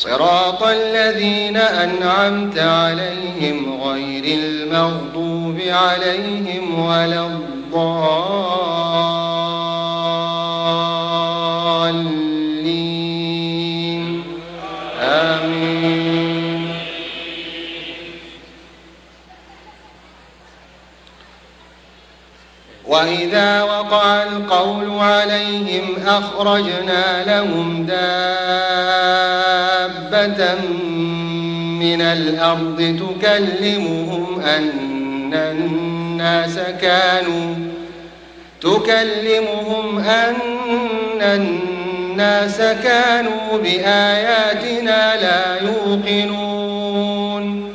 صراط الذين أنعمت عليهم غير المغضوب عليهم ولا الضالين. آمين. وإذا وقع القول عليهم أخرجنا لهم دار من الأرض تكلمهم أن الناس كانوا تكلمهم أن الناس كانوا بآياتنا لا يوقنون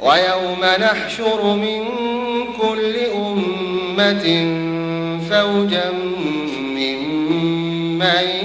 ويوم نحشر من كل أمة فوجا ممن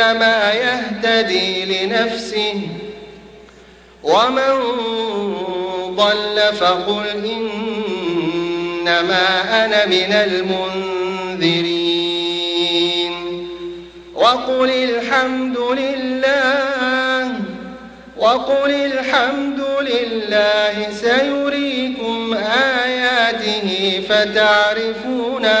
إنما يهتدي لنفسه ومن ضل فقل إنما أنا من المنذرين وقل الحمد لله وقل الحمد لله سيريكم آياته فتعرفونها